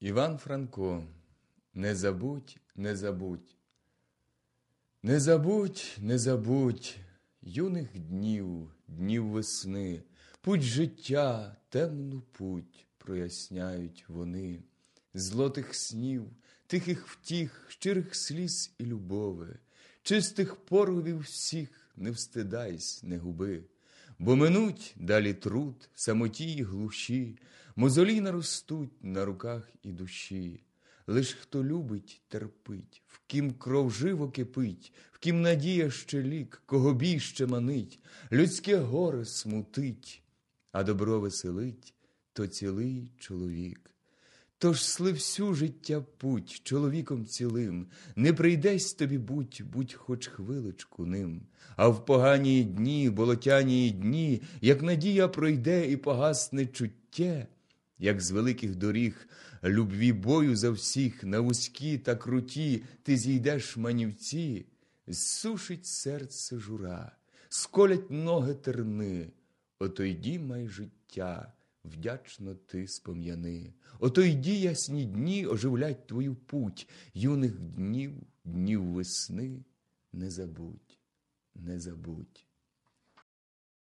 Іван Франко, не забудь, не забудь. Не забудь, не забудь юних днів, днів весни, путь життя, темну путь проясняють вони, злотих снів, тихих втіх, щирих сліз і любови, чистих поривів всіх не встидайсь, не губи. Бо минуть далі труд, самоті й глуші, мозолі наростуть на руках і душі. Лиш хто любить, терпить, в ким кров живо кипить, в ким надія ще лік, кого бій ще манить, людське горе смутить, а добро веселить, то цілий чоловік. Тож сли всю життя путь чоловіком цілим, не прийдесь тобі будь, будь хоч хвиличку ним, а в погані дні, болотяні дні, як надія пройде і погасне чуття, як з великих доріг любві бою за всіх, на вузькі та круті ти зійдеш манівці, зсушить серце жура, сколять ноги терни, ото йді май життя вдячно ти спом'яни. Ото йді ясні дні оживлять твою путь, юних днів, днів весни, не забудь, не забудь.